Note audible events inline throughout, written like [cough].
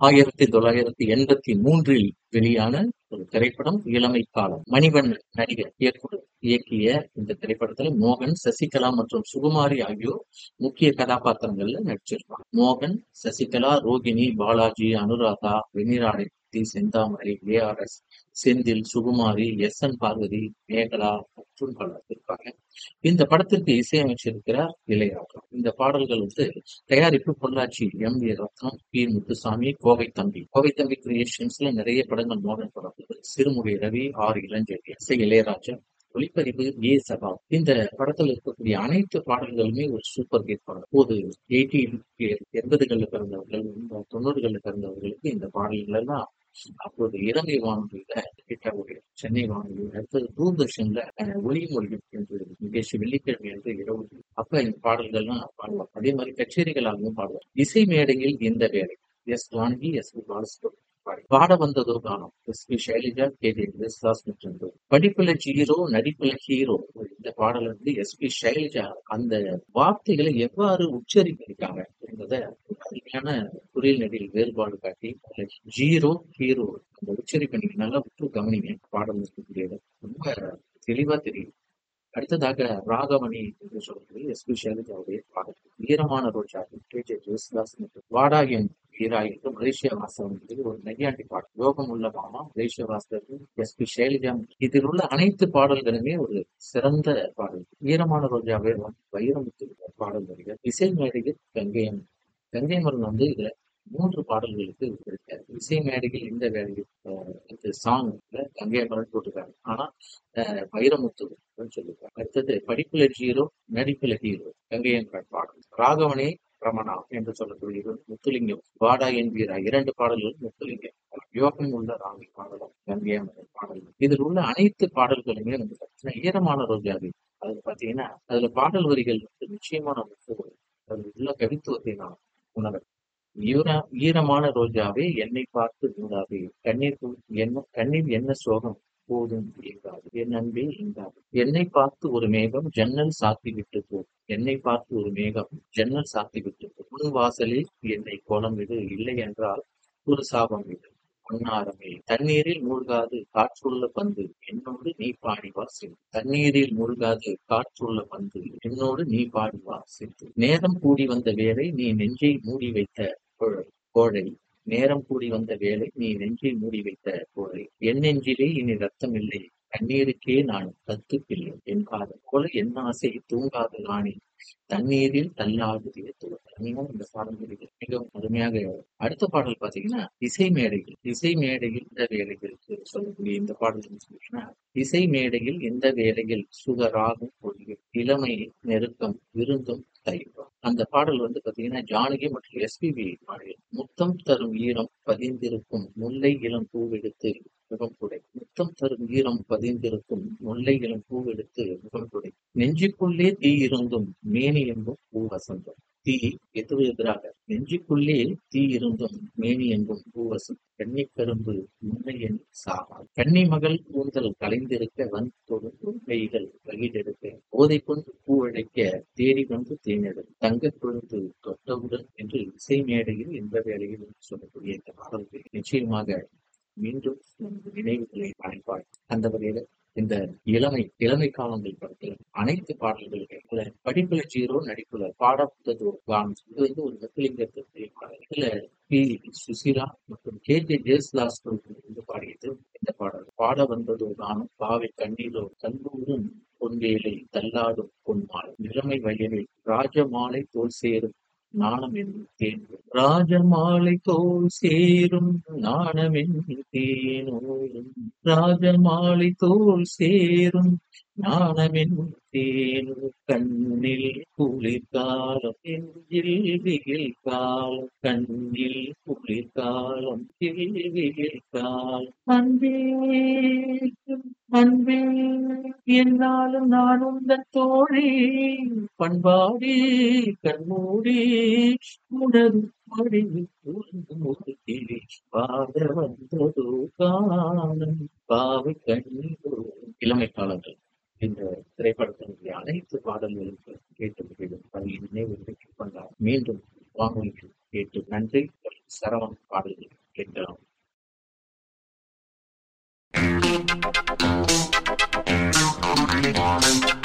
ஆயிரத்தி தொள்ளாயிரத்தி எண்பத்தி மூன்றில் வெளியான ஒரு திரைப்படம் இளமை காலம். மணிவன் நடிகர் இயக்குனர் இயக்கிய இந்த திரைப்படத்துல மோகன் சசிகலா மற்றும் சுகுமாரி ஆகியோர் முக்கிய கதாபாத்திரங்கள்ல நடிச்சிருப்பாங்க. மோகன் சசிகலா ரோகிணி பாலாஜி அனுராதா வெண்ணிராடை தி Senthamarai ARS Senthil Sukumari S N Parvathi Megala மற்றும் பலர் இருப்பாங்க. இந்த படத்திற்கு இசையமைச்சிருக்கிறார் இளையராஜா. இந்த பாடல்கள் வந்து தயாரிப்பு Pollachi M. A. Ratnam P. Muthusamy Kovai Thambi. Kovai Thambi கிரியேஷன்ஸ்ல நிறைய படங்கள் மோகன் படம் சிறுமுகை ரவி ஆர். இளஞ்செழியன் இசை இளையராஜா ஒளிப்பதிவு ஏ. சபா இந்த படத்தில் இருக்கக்கூடிய அனைத்து பாடல்களுமே ஒரு சூப்பர் ஹிட் படம். போது எயிட்டி எண்பதுகளில் பிறந்தவர்கள் இந்த பிறந்தவர்களுக்கு இந்த பாடல்கள் எல்லாம் அப்போது இலங்கை வானொலியில கிட்டக்கூடிய சென்னை வானொலி அடுத்தது தூர்தர்ஷன்ல ஒளி மொழி என்று நிகழ்ச்சி வெள்ளிக்கிழமை என்று இரவு. அப்ப இந்த பாடல்கள்லாம் பாடுவாங்க. அதே மாதிரி கச்சேரிகளாகவும் பாடுவாங்க. இசை மேடையில் இந்த வேலை? S. Janaki S. P Balasubrahmanyam. பாடி. பாட வந்ததோ காலம் எஸ் பி சைலஜா கே படிப்புல ஹீரோ நடிப்புல ஹீரோ. இந்த பாடல் வந்து எஸ் பி சைலஜா அந்த வார்த்தைகளை எவ்வாறு உச்சரிப்பிருக்காங்க என்பதை அருமையான குரல் நடில் வேறுபாடு காட்டி ஜீரோ ஹீரோ அந்த உச்சரிப்பை நீங்க நல்லா உற்று கவனிங்க. பாடல் இருக்கக்கூடியது ரொம்ப தெளிவா தெரியும். அடுத்ததாக ராகவணி என்று சொல்லக்கூடிய எஸ் பி சைலஜாவுடைய பாடல். ஈரமான ரோஜா கே ஜே ஜெயசுதாஸ் மற்றும் வாடா என் வீரா என்று மலேசிய வாசவன் ஒரு நையாண்டி பாடல். யோகம் உள்ள மாமா மலேசிய வாசகர் எஸ் பி சைலஜா இதில் உள்ள அனைத்து பாடல்களுமே ஒரு சிறந்த பாடல். ஈரமான ரோஜாவே வைரமுத்து பாடல் வரிகள். இசை மேடையில் கங்கையம் கங்கைமரன் வந்து இதுல மூன்று பாடல்களுக்கு இருக்காரு இசை மேடையில் இந்த வேலையில் அஹ், இந்த சாங் கங்கையமரன் போட்டிருக்காரு ஆனா வைரமுத்து சொல்லியிருக்காங்க. அடுத்தது படிப்புல ஹீரோ நடிப்புல ஹீரோ கங்கையமரன் பாடல். ராகவனே ரமணா என்று சொல்லக்கூடிய முத்துலிங்கம் வாடா என் வீரா இரண்டு பாடல்கள் முத்துலிங்கம். யோகம் உள்ள ராமி பாடலும் கங்கையமரன் பாடல்கள் இதில் உள்ள அனைத்து பாடல்களுமே வந்து பார்த்தீங்கன்னா ஈரமான ரோஜாவி. அது பாத்தீங்கன்னா அதுல பாடல் வரிகள் வந்து நிச்சயமான நமக்கு அதில் உள்ள கவித்துவத்தை நான் உணர ஈர ஈரமான ரோஜாவே என்னை பார்த்து மூடாதே கண்ணீர் என்ன கண்ணீர் என்ன சோகம்? போதும் என்றாது என் அன்பே எங்காது என்னை பார்த்து ஒரு மேகம் ஜன்னல் சாத்தி விட்டு போ. என்னை பார்த்து ஒரு மேகம் ஜன்னல் சாத்தி விட்டு போ. உன் வாசலில் என்னை கோலம் விடு இல்லை என்றால் ஒரு சாபம் விடு. பொன்னாரமே தண்ணீரில் மூழ்காது காற்றுள்ள பந்து. என்னோடு நீ பாடி வா தண்ணீரில் மூழ்காது காற்றுள்ள பந்து. என்னோடு நீ பாடி வா நேரம் கூடி வந்த வேளை நீ நெஞ்சை மூடி வைத்த கோழை. கோழை. நேரம் கூடி வந்த வேளை நீ நெஞ்சை மூடி வைத்த கோழை. என் நெஞ்சிலே இனி ரத்தம் இல்லை. தண்ணீருக்கே நான் கத்து பிள்ளை என் காதல். போல என் ஆசை தூங்காத ராணி தண்ணீரில் தள்ளாடுது அருமையான இந்த பாடல் மிகவும் அருமையாக அடுத்த பாடல் பாத்தீங்கன்னா இசை மேடையில் இசை மேடையில் இந்த வேலைகள் சொல்லக்கூடிய இந்த பாடல் சொன்னீங்கன்னா இசை மேடையில் இந்த வேலையில் சுகராகும் பொழியும் இளமை நெருக்கம் விருந்தும் தைவம் அந்த பாடல் வந்து பாத்தீங்கன்னா ஜானகி மற்றும் எஸ்பிபி பாடல். முத்தம் தரும் ஈரம் பதிந்திருக்கும் முல்லை இளம் பூவெடுத்து முகம் குடை முத்தம் தரும் ஈரம் பதிந்திருக்கும் முல்லை இளம் பூவெடுத்து முகம் குடை நெஞ்சுக்குள்ளே தீ இருந்தும் மேனி என்பும் பூ வசந்தம். தீ எதிர் எதிராக நெஞ்சுக்குள்ளே தீ இருந்தும் மேனி என்றும் பூவசம் கன்னி கரும்பு முன்னையன் சாவால் கன்னி மகள் கூந்தல் கலைந்திருக்க வன் தொடர்ந்து கைகள் வகிடெடுக்க போதை கொண்டு பூவழைக்க தேடி வந்து தேனெடும் தங்க கொழுந்து தொட்டவுடன் என்று இசை மேடையில் இந்த வேளையில் சொல்லக்கூடிய இந்த பாடல்கள் நிச்சயமாக மீண்டும் நினைவுகளை பயன்பாடு அந்த வகையில் இந்த இளமை இளமை காலங்கள் படத்தில் அனைத்து பாடல்களுமே இதுல படிப்புல ஜீரோ நடிப்புல பாடப்பட்டது கானம் இது வந்து ஒரு முத்துலிங்கத்திற்கு பாடல் இதுல பி. சுசீலா மற்றும் கே. கே ஜெயசுதாஸ் வந்து பாடியது இந்த பாடல். பாட வந்ததோ நானும் பாவை கண்ணீரோ கல்லூரும் பொன்வேலை தள்ளாடும் பொன்மாலை. நிலைமை வயலில் ராஜமாலை தோல் சேரும் நாணம் என்னும் தேன் ராஜமாலை தோல் சேரும் நாணம் என்னும் தேனோரும் ராஜமாலை தோல் சேரும் நாணம் தேனோ கண்ணில் குளிர்காலம் நெஞ்சில் வெயில் காலம் கண்ணில் குளிர்காலம் நெஞ்சில் வெயில் காலம் அன்பே அன்பே என்னாலும் நான் உந்தன் தோழி. பண்பாடி கண்மூடி உணரும் மடியில் தூங்கும் ஒரு கிளி வந்ததோ காலம் பாவை கண்ணீரோ இளமைக்காலங்கள். இந்த திரைப்படத்தினுடைய அனைத்து பாடல்களுக்கு கேட்டு மகிழும் அதை நினைவு பெற்றுக் கொண்டார். மீண்டும் வானொலியில் கேட்டு நன்றி. சரவண பாடல்கள் கேட்கலாம். Thank you.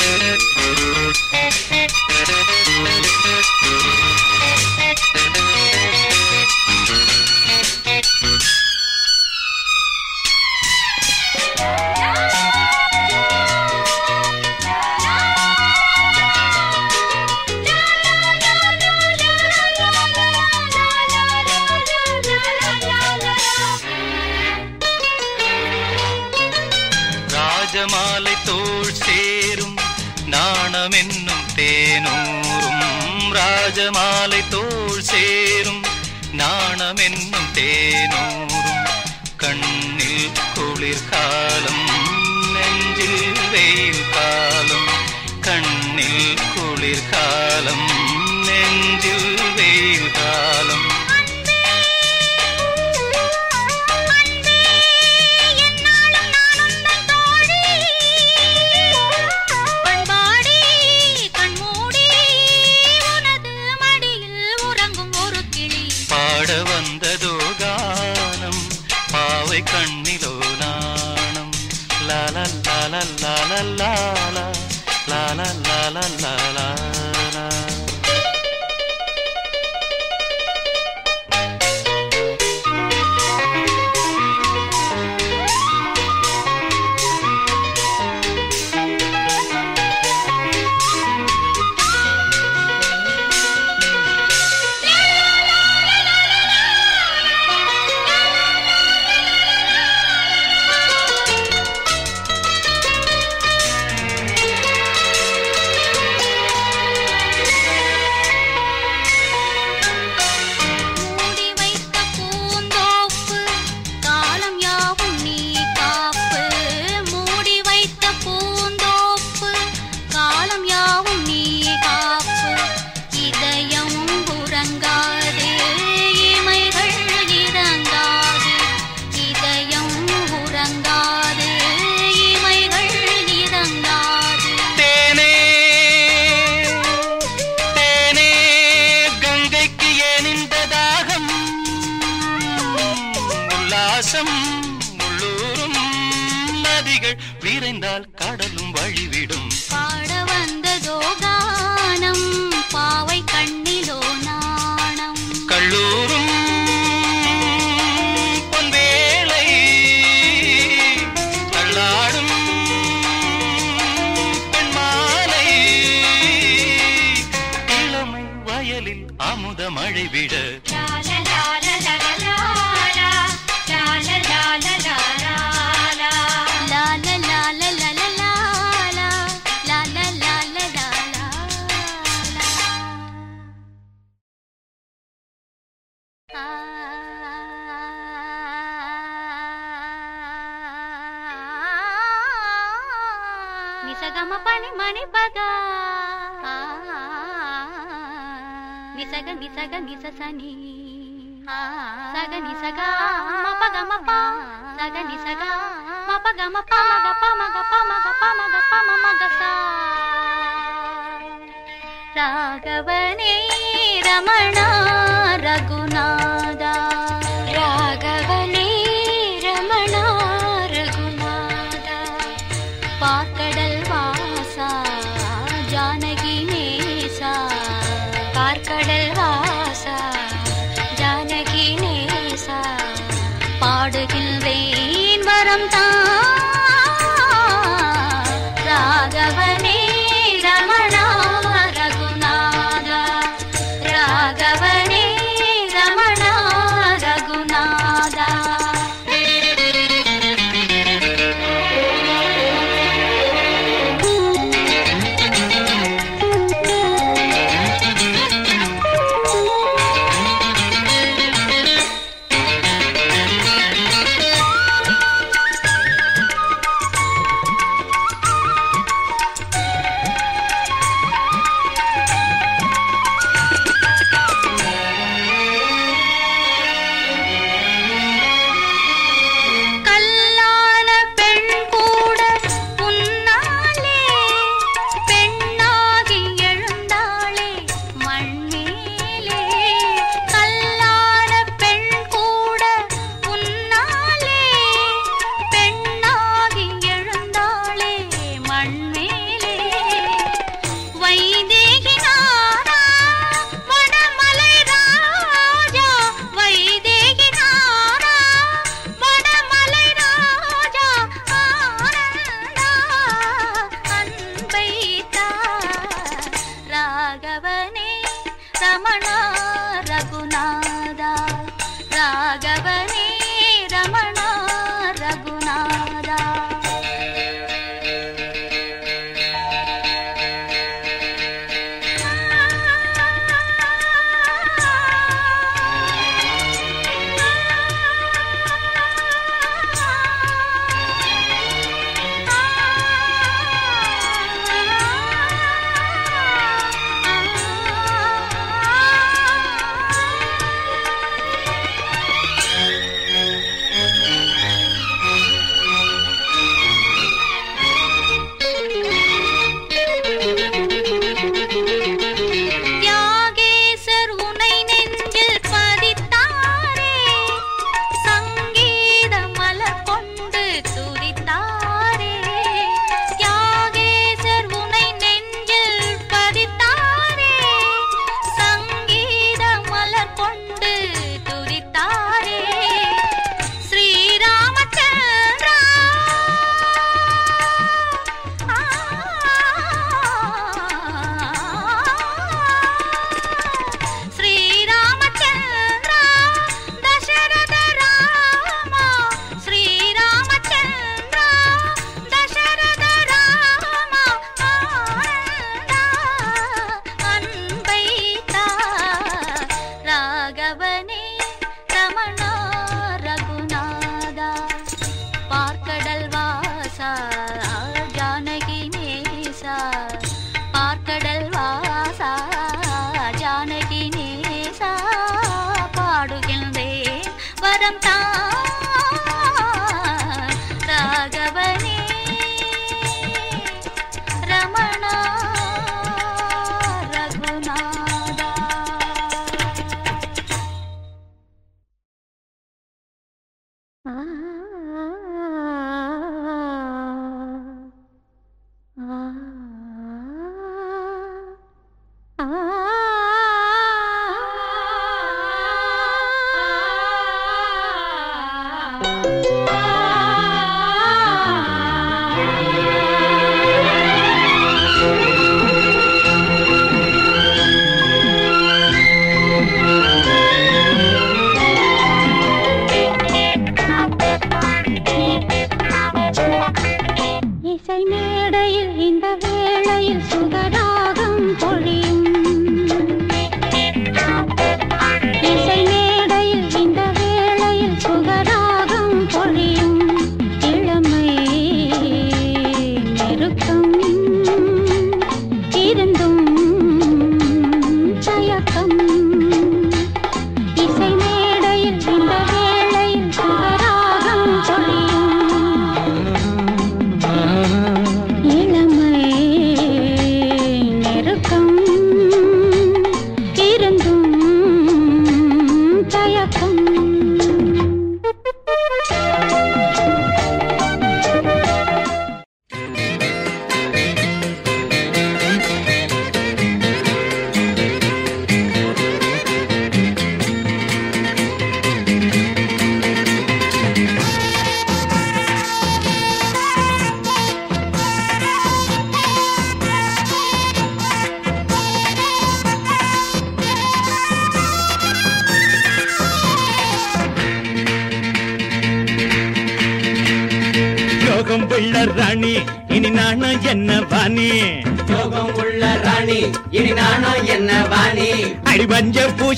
Thank you. வானிலில் அமுத மழை விட సగని ససని సగని సగా మపగ మప సగని సగా మపగ మప మగ పమగ పమగ పమగ పమ మగ సా రాఘవనే రమణ రఘునాథ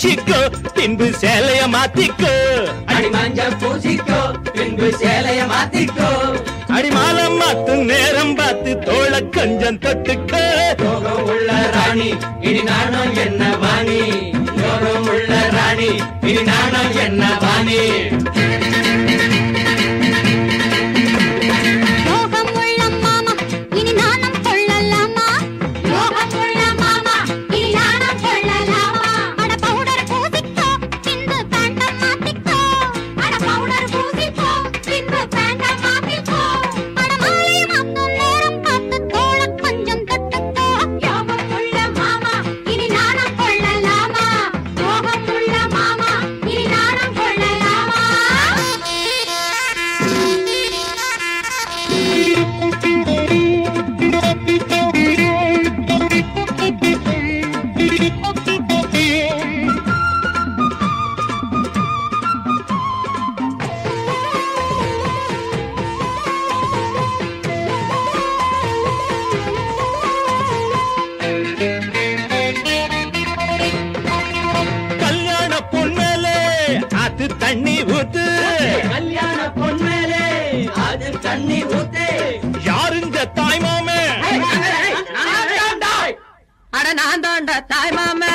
பூசிக்கோ பின்பு சேலைய மாத்திக்கோ. அடி மஞ்ச பூசிக்கோ பின்பு சேலைய மாத்திக்கோ. அடிமாலம் மாத்து நேரம் பார்த்து தோழ கொஞ்சம் தொட்டுக்கோ. உள்ள ராணி இனி நானும் என்ன வாணி உள்ள ராணி இனி நானும் என்ன வாணி தண்ணி ஊத்து. கல்யாண பொண்ணே அது தண்ணி ஊத்து. யார் இந்த தாய் மாமே? அட நான் தாண்டா தாய் மாமே.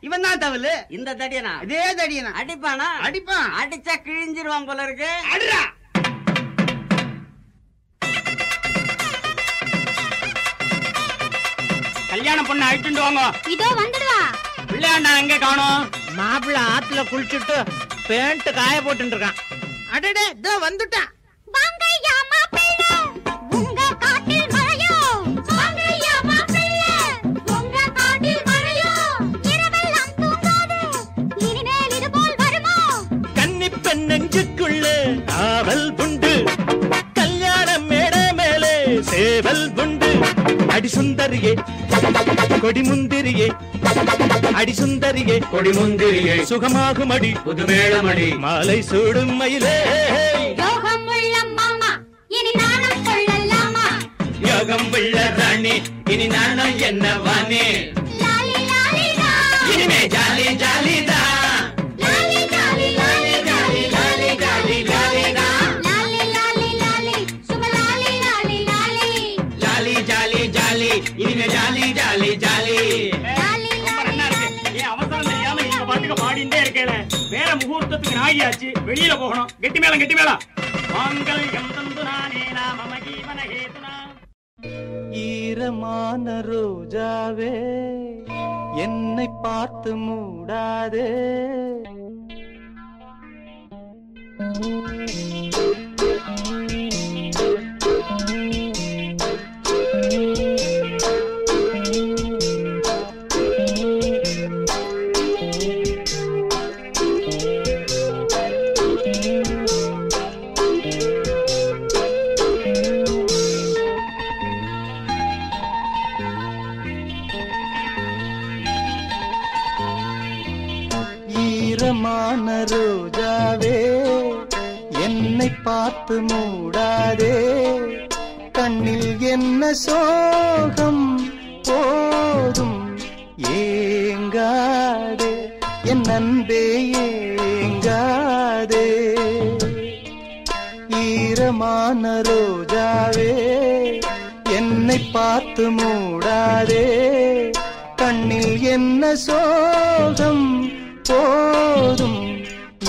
இவன் தான் தவலு. இந்த தடியனா? அடிப்பானா? அடிப்பான் அடிச்சா கிழிஞ்சிருவான் போல பொண்ணு அழிச்சுட்டு வாங்க. இதோ வந்துடுவா. பிள்ளையாண்டா எங்க காணோம்? மாப்பிள்ள ஆத்துல குளிச்சுட்டு பேண்ட் காய போட்டு இருக்கான். அடடே இதோ வந்துட்டான். குரல் குண்டு அடி சுந்தரியே கொடி முந்திரியே அடி சுந்தரியே. கொடி முந்திரியே சுகமாகும் அடி புதுமேளமடி. மாலை சூடும் மயிலே. யோகம் உள்ள மாமா இனி நாணம் கொள்ளலாமா யோகம் இனிமே ஜாலி ஜாலி ஆகியாச்சு. வெளியில போகணும். கெட்டி மேளம் கெட்டி மேளம். ஈரமான ரோஜாவே என்னை பார்த்து மூடாதே. ஈரமான ரோஜாவே என்னை பார்த்து மூடாதே. கண்ணில் என்ன சோகம்? போதும் ஏங்காதே. என் அன்பே ஏங்காதே. ஈரமான ரோஜாவே என்னை பார்த்து மூடாதே. கண்ணில் என்ன சோகம்? போதும்.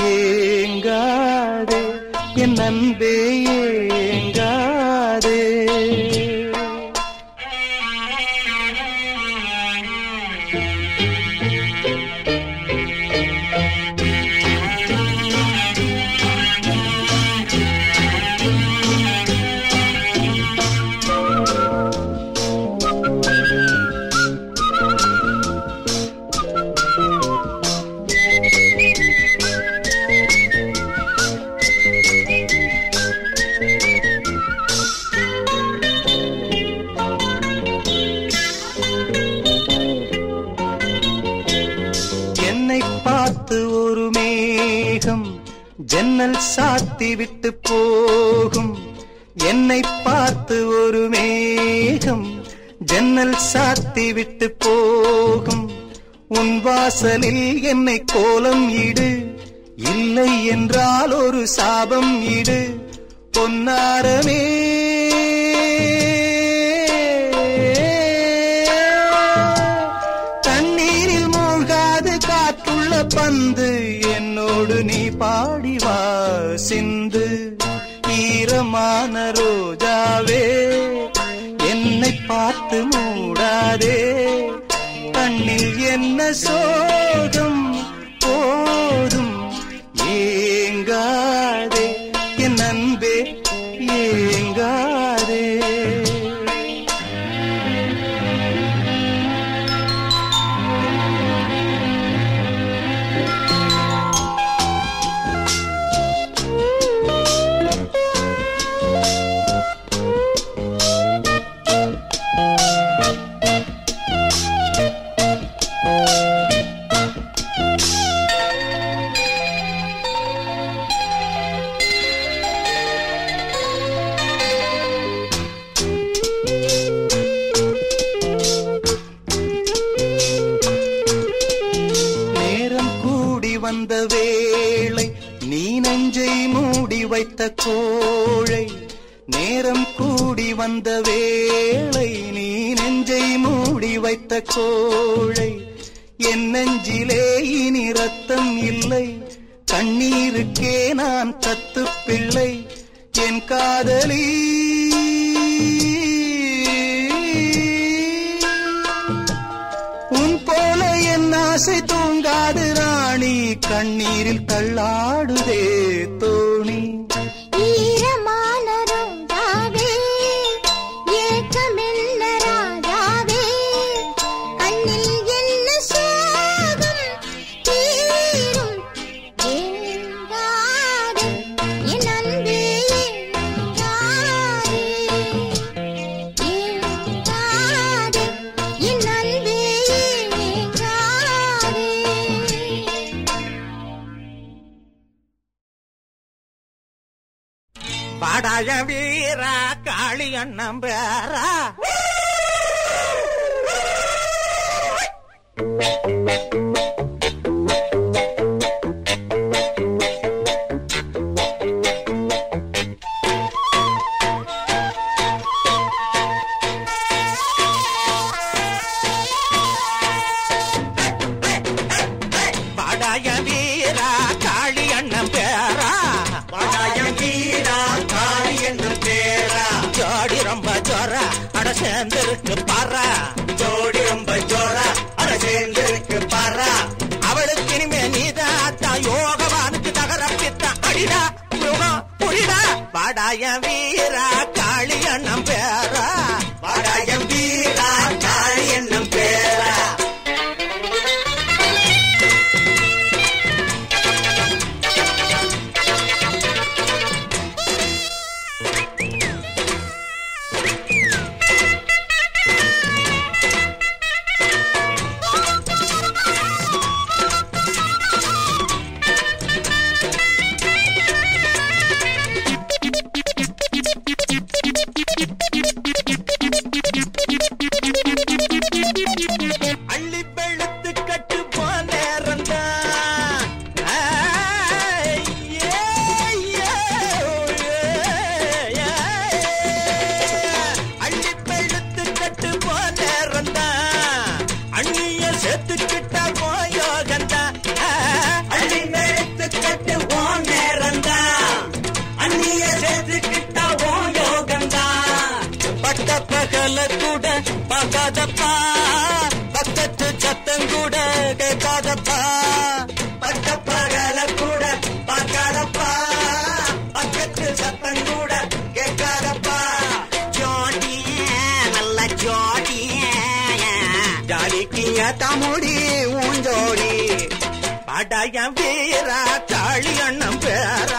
ஏங்காதே என் அன்பே ஏங்க விட்டு போகும். என்னை பார்த்து ஒரு மேகம் ஜன்னல் சாத்தி விட்டு போகும். உன் வாசலில் என்னை கோலம் இடு. இல்லை என்றால் ஒரு சாபம் இடு. பொன்னாரமே பாடிவா சிந்து ஈரமான ரோஜாவே என்னை பார்த்து மூடாதே கண்ணில் என்ன சோ வந்த வேளை நீ நெஞ்சை மூடி வைத்த கோழை நேரம் கூடி வந்த வேளை நீ நெஞ்சை மூடி வைத்த கோழை. என் நெஞ்சிலே இனி ரத்தம் இல்லை கண்ணீருக்கே நான் தத்து பிள்ளை என் காதலி. உன் போல என் ஆசை தூங்காது கண்ணீரில் தள்ளாடுதே காடாய வீரா காளி அண்ணம் பேரா Thank [laughs] [laughs] you. கூட பார்க்காதப்பா. பக்கத்து சத்தம் கூட கேட்காதப்பா. பட்ட பகல கூட பார்க்காதப்பா. பக்கத்து சத்தம் கூட கேட்காதப்பா. ஜோடிய நல்ல ஜோடிய. ஜாலிக்கிங்க தமுடி ஊஞ்சோடி. பாட்டாயம் வீரா தாளி அண்ணம் பேர.